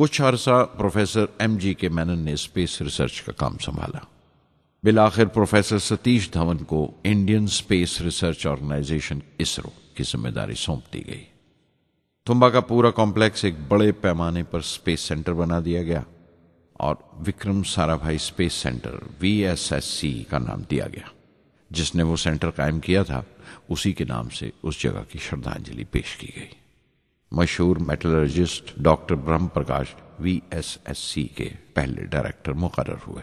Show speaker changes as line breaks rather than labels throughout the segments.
कुछ अरसा professor M G के मैनन ने स्पेस रिसर्च का काम संभाला। बिलाखिर प्रोफेसर सतीश धवन को Indian space research organisation ISRO की ज़िम्मेदारी सौंप दी गई। तुम्बा का पूरा कॉम्प्लेक्स एक बड़े पैमाने पर स्पेस सेंटर बना दिया गया और Vikram Sarabhai space centre VSSC का नाम दिया गया। जिसने वो सेंटर कायम किया था, उसी के नाम से उस जगह की श्रद्धांजलि पेश की गई। मशहूर मेटलर्जिस्ट डॉक्टर ब्रह्म प्रकाश वीएसएससी के पहले डायरेक्टर मुकर हुए।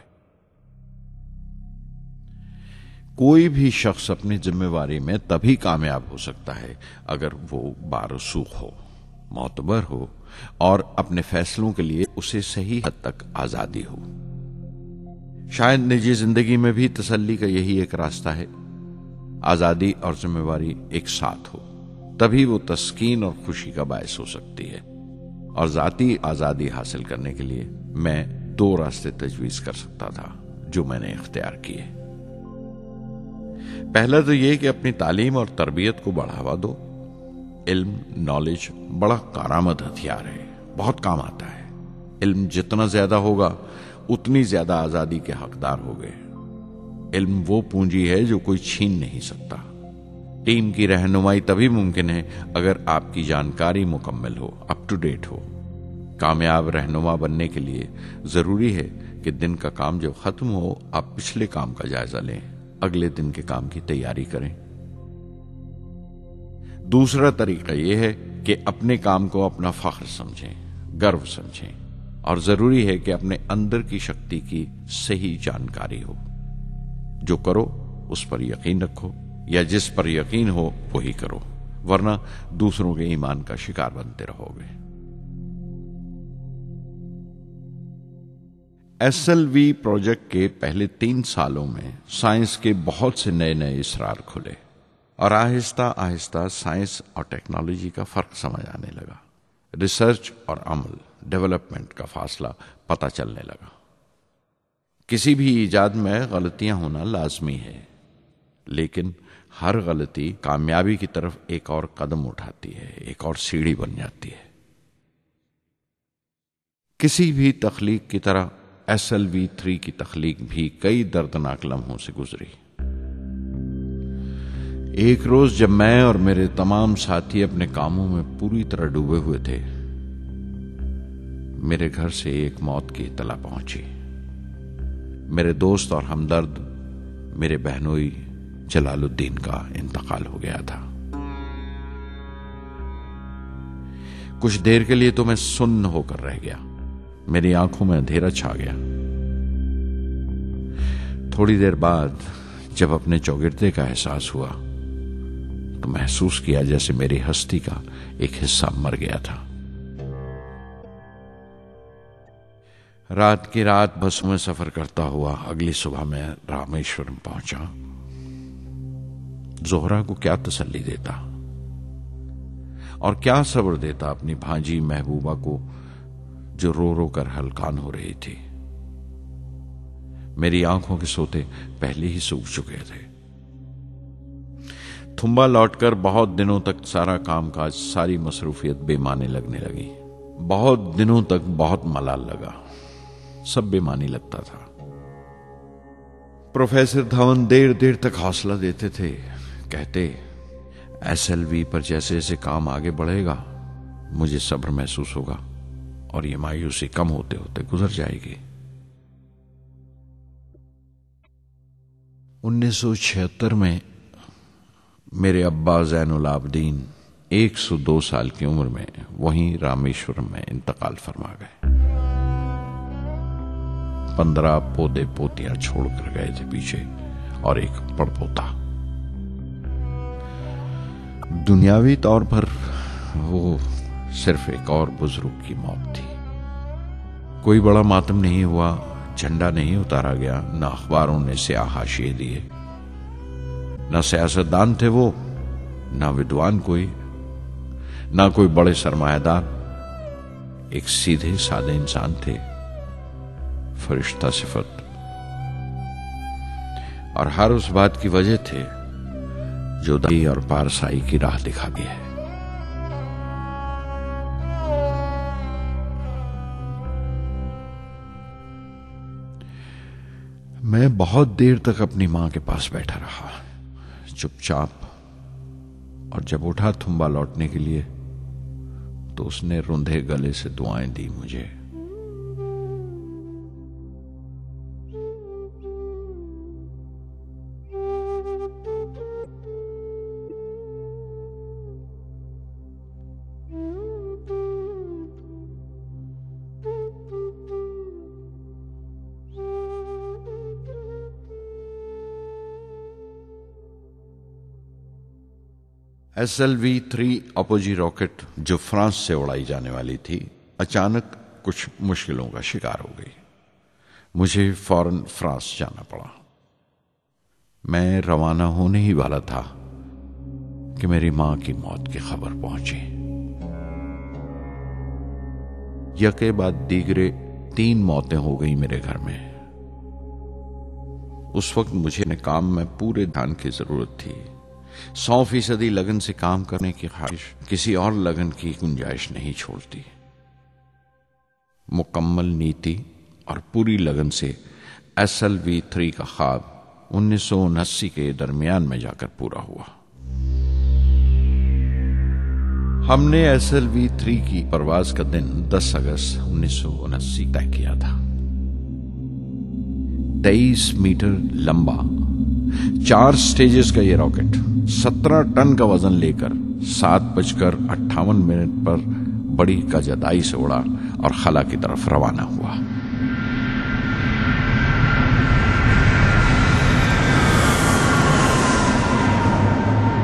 कोई भी शख्स अपनी जिम्मेवारी में तभी कामयाब हो सकता है अगर वो बारसूख हो, मोतबर हो और अपने फैसलों के लिए उसे सही हद तक आज़ादी हो। शायद निजी ज़िंदगी में भी तसल्ली का यही एक रास्ता है। आज़ादी और जिम्मेवारी एक साथ हो। तभी वो तस्कीन और खुशी का बायस हो सकती है। और जाती आज़ादी हासिल करने के लिए मैं दो रास्ते तजवीज कर सकता था, जो मैंने इख्तियार किए। पहला तो यह कि अपनी तालीम और तरबियत को बढ़ावा दो। इल्म, नॉलेज बड़ा कारामद हथियार है, बहुत काम आता है। इल्म जितना ज़्यादा होगा, उतनी ज़्यादा आज़ादी के हकदार हो गए इल्म वो पूंजी है जो कोई छीन नहीं सकता। टीम की रहनुमाई तभी मुमकिन है अगर आपकी जानकारी मुकम्मल हो अप टू डेट हो। कामयाब रहनुमा बनने के लिए ज़रूरी है कि दिन का काम जब खत्म हो, आप पिछले काम का जायजा लें। अगले दिन के काम की तैयारी करें। दूसरा तरीका यह है कि अपने काम को अपना फख्र समझें, गर्व समझें, और ज़रूरी है कि अपने अंदर की शक्ति की सही जानकारी हो। जो करो, उस पर यकीन रखो। या जिस पर यकीन हो वही करो, वरना दूसरों के ईमान का शिकार बनते रहोगे। एसएलवी प्रोजेक्ट के पहले तीन सालों में साइंस के बहुत से नए नए इसरार खुले और आहिस्ता आहिस्ता साइंस और टेक्नोलॉजी का फ़र्क समझ आने लगा। रिसर्च और अमल, डेवलपमेंट का फासला पता चलने लगा। किसी भी ईजाद में गलतियाँ होना लाजमी है, लेकिन हर गलती कामयाबी की तरफ़ एक और कदम उठाती है, एक और सीढ़ी बन जाती है। किसी भी तखलीक की तरह एस एल वी थ्री की तखलीक भी कई दर्दनाक लम्हों से गुजरी। एक रोज जब मैं और मेरे तमाम साथी अपने कामों में पूरी तरह डूबे हुए थे, मेरे घर से एक मौत की इतला पहुँची। मेरे दोस्त और हमदर्द, मेरे बहनोई जलालुद्दीन का इंतकाल हो गया था। कुछ देर के लिए तो मैं सुन्न होकर रह गया। मेरी आँखों में अंधेरा छा गया। थोड़ी देर बाद जब अपने चौगिरदे का एहसास हुआ तो महसूस किया जैसे मेरी हस्ती का एक हिस्सा मर गया था। रात की रात बस में सफ़र करता हुआ अगली सुबह मैं रामेश्वरम पहुँचा। जोहरा को क्या तसल्ली देता? और क्या सब्र देता अपनी भांजी महबूबा को, जो रो रो कर हलकान हो रही थी? मेरी आँखों के सोते पहले ही सूख चुके थे। थुम्बा लौटकर बहुत दिनों तक सारा कामकाज, सारी मसरूफियत बेमाने लगने लगी। बहुत दिनों तक बहुत मलाल लगा। सब बेमानी लगता था। प्रोफेसर धवन देर देर तक हौसला देते थे। कहते एसएलवी पर जैसे जैसे काम आगे बढ़ेगा, मुझे सब्र महसूस होगा और ये मायूसी कम होते होते गुजर जाएगी। 1976 में मेरे अब्बा जैनुल आबदीन 102 साल की उम्र में वहीं रामेश्वरम में इंतकाल फरमा गए। पंद्रह पोते पोतियाँ छोड़कर गए थे पीछे और एक पड़पोता दुनियावी तौर पर वो सिर्फ़ एक और बुज़ुर्ग की मौत थी। कोई बड़ा मातम नहीं हुआ, झंडा नहीं उतारा गया, न अखबारों ने से हाशिए दिए। न सियासतदान थे वो, न विद्वान कोई, ना कोई बड़े सरमायादार एक सीधे सादे इंसान थे, फरिश्ता सिफत। और हर उस बात की वजह थे जुदाई और पारसाई की राह दिखाती है। मैं बहुत देर तक अपनी माँ के पास बैठा रहा, चुपचाप, और जब उठा थुम्बा लौटने के लिए तो उसने रुंधे गले से दुआएँ दी मुझे। S L V three apogee rocket जो फ्रांस से उड़ाई जाने वाली थी, अचानक कुछ मुश्किलों का शिकार हो गई। मुझे फ़ौरन फ्रांस जाना पड़ा। मैं रवाना होने ही वाला था कि मेरी माँ की मौत की खबर पहुँची। यके बाद दीगरे तीन मौतें हो गई मेरे घर में। उस वक्त मुझे काम में पूरे ध्यान की ज़रूरत थी। सौ फ़ीसदी लगन से काम करने की ख्वाहिश किसी और लगन की गुंजाइश नहीं छोड़ती। मुकम्मल नीति और पूरी लगन से एस एल वी थ्री का ख्वाब उन्नीस के दरमियान में जाकर पूरा हुआ। हमने एस एल वी थ्री की परवाज का दिन 10 अगस्त उन्नीस तय किया था। 23 मीटर लंबा चार स्टेजेस का ये रॉकेट सत्रह टन का वज़न लेकर सात बजकर अट्ठावन मिनट पर बड़ी कजदाई से उड़ा और खला की तरफ़ रवाना हुआ।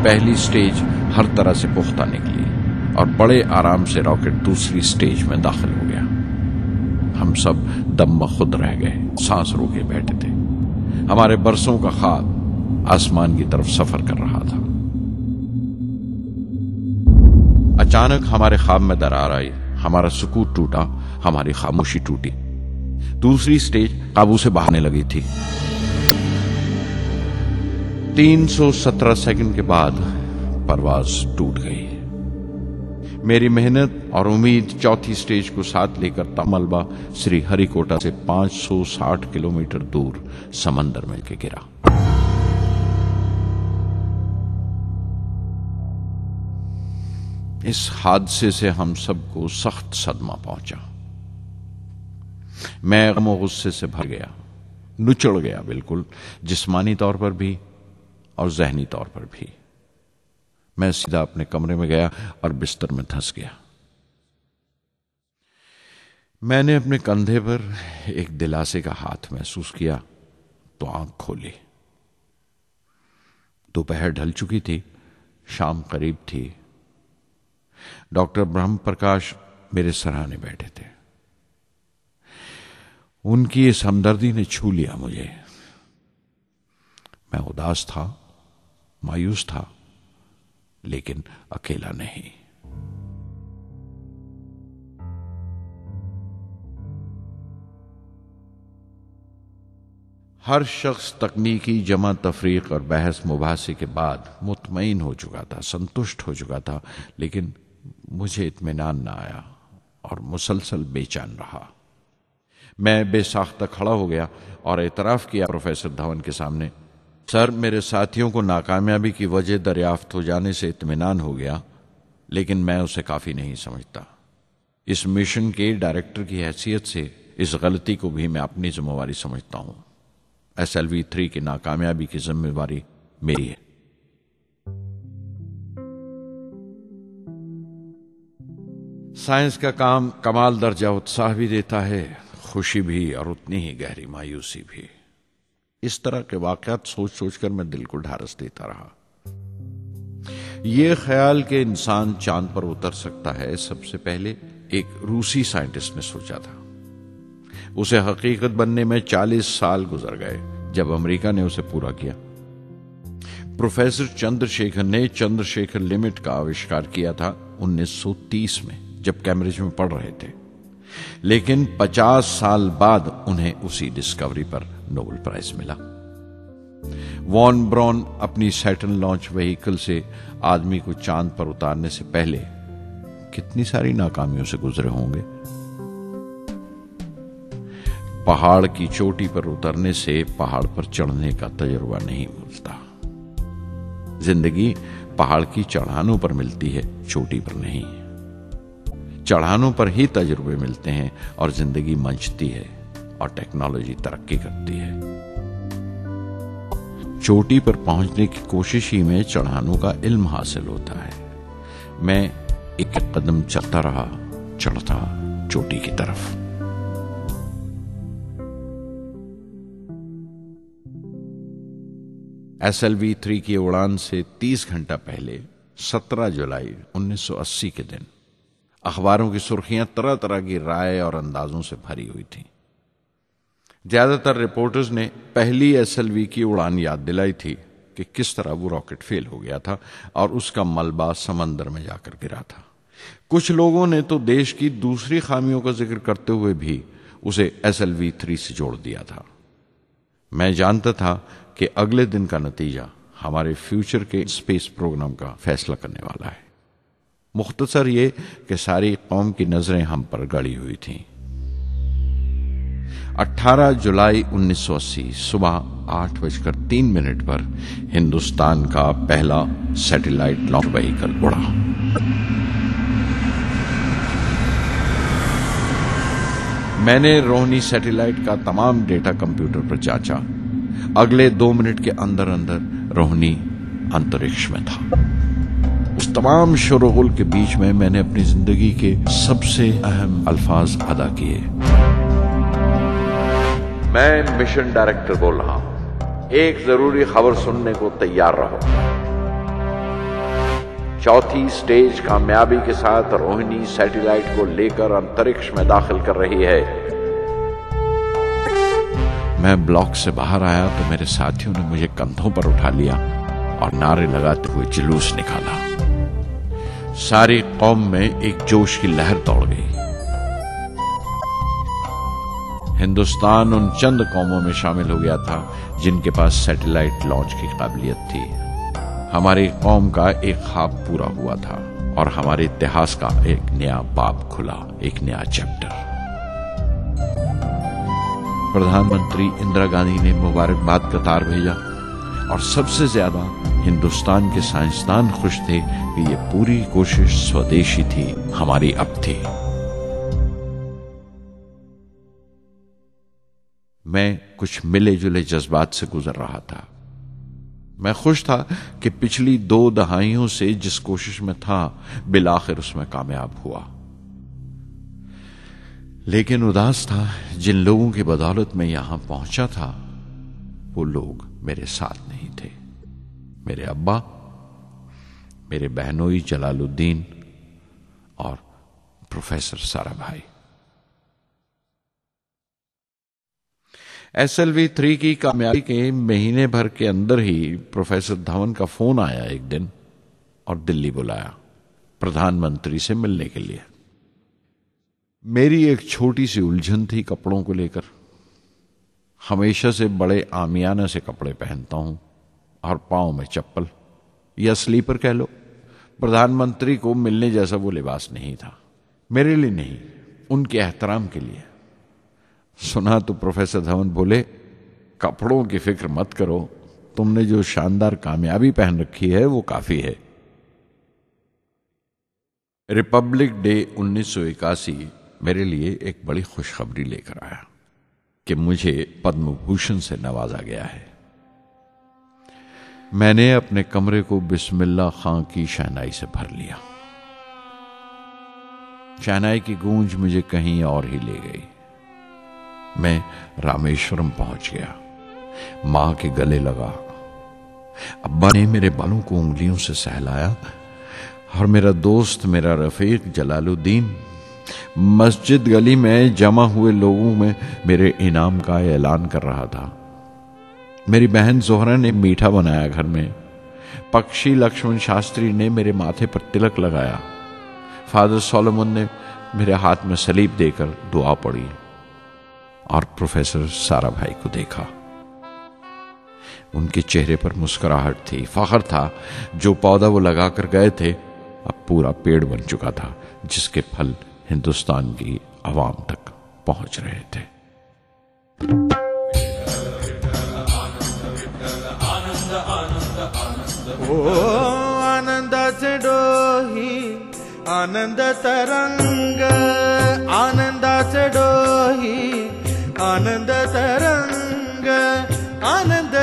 पहली स्टेज हर तरह से पुख्ता निकली और बड़े आराम से रॉकेट दूसरी स्टेज में दाखिल हो गया। हम सब दम खुद रह गए, सांस रोके बैठे थे। हमारे बरसों का ख्वाब आसमान की तरफ़ सफ़र कर रहा था। अचानक हमारे ख्वाब में दरार आई, हमारा सुकूत टूटा, हमारी खामोशी टूटी। दूसरी स्टेज काबू से बहाने लगी थी। 317 सेकंड के बाद परवाज टूट गई। मेरी मेहनत और उम्मीद चौथी स्टेज को साथ लेकर तमलबा श्री हरिकोटा से 560 किलोमीटर दूर समंदर में के गिरा। इस हादसे से हम सबको सख्त सदमा पहुँचा। मैं गमो गुस्से से भर गया, नुचड़ गया बिल्कुल, जिस्मानी तौर पर भी और जहनी तौर पर भी। मैं सीधा अपने कमरे में गया और बिस्तर में धंस गया। मैंने अपने कंधे पर एक दिलासे का हाथ महसूस किया तो आँख खोली। दोपहर ढल चुकी थी, शाम करीब थी डॉक्टर ब्रह्म प्रकाश मेरे सराहने बैठे थे। उनकी इस हमदर्दी ने छू लिया मुझे। मैं उदास था, मायूस था, लेकिन अकेला नहीं। हर शख्स तकनीकी जमा तफरीक और बहस मुबासे के बाद मुतमिन हो चुका था, संतुष्ट हो चुका था, लेकिन मुझे इतमान न आया और मुसलसल बेचैन रहा। मैं बेसाख्ता खड़ा हो गया और एतराफ किया प्रोफेसर धवन के सामने। सर, मेरे साथियों को नाकामयाबी की वजह दरियाफ्त हो जाने से इतमान हो गया, लेकिन मैं उसे काफ़ी नहीं समझता। इस मिशन के डायरेक्टर की हैसियत से इस गलती को भी मैं अपनी जिम्मेवारी समझता हूँ। एस एल वी थ्री की नाकामयाबी की जिम्मेवारी मेरी है। साइंस का काम कमाल दर्जा उत्साह भी देता है, खुशी भी और उतनी ही गहरी मायूसी भी। इस तरह के वाकयात सोच सोचकर मैं दिल को ढारस देता रहा। यह ख्याल कि इंसान चाँद पर उतर सकता है, सबसे पहले एक रूसी साइंटिस्ट ने सोचा था। उसे हकीकत बनने में 40 साल गुजर गए, जब अमेरिका ने उसे पूरा किया। प्रोफेसर चंद्रशेखर ने चंद्रशेखर लिमिट का आविष्कार किया था 1930 में। जब कैम्ब्रिज में पढ़ रहे थे। लेकिन 50 साल बाद उन्हें उसी डिस्कवरी पर नोबेल प्राइज मिला। वॉन ब्रॉन अपनी सैटन लॉन्च व्हीकल से आदमी को चाँद पर उतारने से पहले कितनी सारी नाकामियों से गुजरे होंगे? पहाड़ की चोटी पर उतरने से पहाड़ पर चढ़ने का तजुर्बा नहीं मिलता ज़िंदगी पहाड़ की चढ़ानों पर मिलती है, चोटी पर नहीं। चढ़ानों पर ही तजुर्बे मिलते हैं और ज़िंदगी मंचती है और टेक्नोलॉजी तरक्की करती है। चोटी पर पहुँचने की कोशिश ही में चढ़ानों का इल्म हासिल होता है। मैं एक कदम चलता रहा, चढ़ता चोटी की तरफ़। एस एल वी थ्री की उड़ान से 30 घंटा पहले 17 जुलाई 1980 के दिन। अखबारों की सुर्खियाँ तरह तरह की राय और अंदाजों से भरी हुई थीं। ज़्यादातर रिपोर्टर्स ने पहली एसएलवी की उड़ान याद दिलाई थी कि किस तरह वो रॉकेट फेल हो गया था और उसका मलबा समंदर में जाकर गिरा था। कुछ लोगों ने तो देश की दूसरी खामियों का ज़िक्र करते हुए भी उसे एस एल वी थ्री से जोड़ दिया था। मैं जानता था कि अगले दिन का नतीजा हमारे फ्यूचर के स्पेस प्रोग्राम का फैसला करने वाला है। मुख्तसर ये कि सारी कौम की नज़रें हम पर गड़ी हुई थीं। 18 जुलाई 1980 सुबह आठ बजकर तीन मिनट पर हिंदुस्तान का पहला सैटेलाइट लॉन्च व्हीकल उड़ा। मैंने रोहनी सैटेलाइट का तमाम डेटा कंप्यूटर पर जांचा। अगले दो मिनट के अंदर अंदर रोहनी अंतरिक्ष में था। तमाम शोरगुल के बीच में मैंने अपनी ज़िंदगी के सबसे अहम अल्फाज अदा किए। मैं मिशन डायरेक्टर बोल रहा हूँ। एक ज़रूरी खबर सुनने को तैयार रहो। चौथी स्टेज कामयाबी के साथ रोहिणी सैटेलाइट को लेकर अंतरिक्ष में दाखिल कर रही है। मैं ब्लॉक से बाहर आया तो मेरे साथियों ने मुझे कंधों पर उठा लिया और नारे लगाते हुए जुलूस निकाला। सारी कौम में एक जोश की लहर दौड़ गई। हिंदुस्तान उन चंद कौमों में शामिल हो गया था जिनके पास सैटेलाइट लॉन्च की काबिलियत थी। हमारी कौम का एक ख्वाब पूरा हुआ था और हमारे इतिहास का एक नया बाप खुला, एक नया चैप्टर। प्रधानमंत्री इंदिरा गांधी ने मुबारकबाद का तार भेजा और सबसे ज़्यादा हिंदुस्तान के साइंसदान खुश थे कि ये पूरी कोशिश स्वदेशी थी, हमारी अब थी। मैं कुछ मिले जुले जज्बात से गुजर रहा था। मैं खुश था कि पिछली दो दहाइयों से जिस कोशिश में था, बिलाखिर उसमें कामयाब हुआ। लेकिन उदास था, जिन लोगों की बदौलत में यहाँ पहुँचा था, वो लोग मेरे साथ नहीं थे। मेरे अब्बा, मेरे बहनोई जलालुद्दीन और प्रोफेसर सारा भाई। एस एल वी थ्री की कामयाबी के महीने भर के अंदर ही प्रोफेसर धवन का फ़ोन आया एक दिन और दिल्ली बुलाया, प्रधानमंत्री से मिलने के लिए। मेरी एक छोटी सी उलझन थी कपड़ों को लेकर। हमेशा से बड़े आमियाना से कपड़े पहनता हूँ। और पाओ में चप्पल, या स्लीपर कह लो। प्रधानमंत्री को मिलने जैसा वो लिबास नहीं था। मेरे लिए नहीं, उनके एहतराम के लिए। सुना तो प्रोफेसर धवन बोले, कपड़ों की फ़िक्र मत करो। तुमने जो शानदार कामयाबी पहन रखी है, वो काफ़ी है। रिपब्लिक डे 1981 मेरे लिए एक बड़ी खुशखबरी लेकर आया कि मुझे पद्म भूषण से नवाजा गया है। मैंने अपने कमरे को बिस्मिल्ला खां की शहनाई से भर लिया। शहनाई की गूंज मुझे कहीं और ही ले गई। मैं रामेश्वरम पहुँच गया। माँ के गले लगा। अब्बा ने मेरे बालों को उंगलियों से सहलाया और मेरा दोस्त मेरा रफीक जलालुद्दीन मस्जिद गली में जमा हुए लोगों में मेरे इनाम का ऐलान कर रहा था। मेरी बहन जोहरा ने मीठा बनाया घर में। पक्षी लक्ष्मण शास्त्री ने मेरे माथे पर तिलक लगाया। फादर सोलोमन ने मेरे हाथ में सलीब देकर दुआ पड़ी और प्रोफेसर सारा भाई को देखा। उनके चेहरे पर मुस्कुराहट थी। फखर था। जो पौधा वो लगाकर गए थे, अब पूरा पेड़ बन चुका था, जिसके फल हिंदुस्तान की आवाम तक पहुँच रहे थे।
ओ आनन्दस्य डोहि आनन्द तरङ्गोहि आनन्द तरङ्ग आनन्द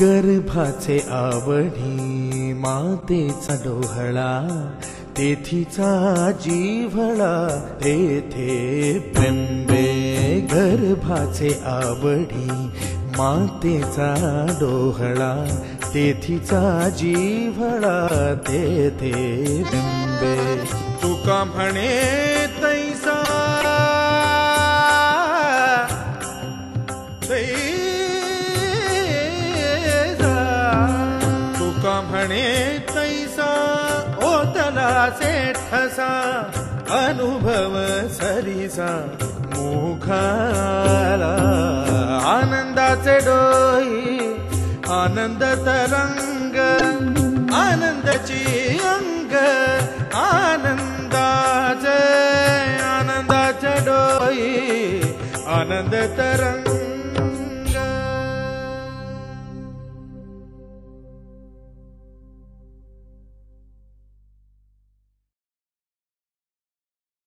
गर्भाचे आवडी मातेचा डोहळा तेथीचा जीवळा तेथे बिंबे गर्भाचे आवडी मातेचा डोहळा तेथीचा जीवळा तेथे बिंबे तुका म्हणे ठसा अनुभव सरीसा मुखाला। आनंदाचे डोई आनंद तरंग आनंदाची अंग आनंदाचे आनंदाचे डोई आनंद तरंग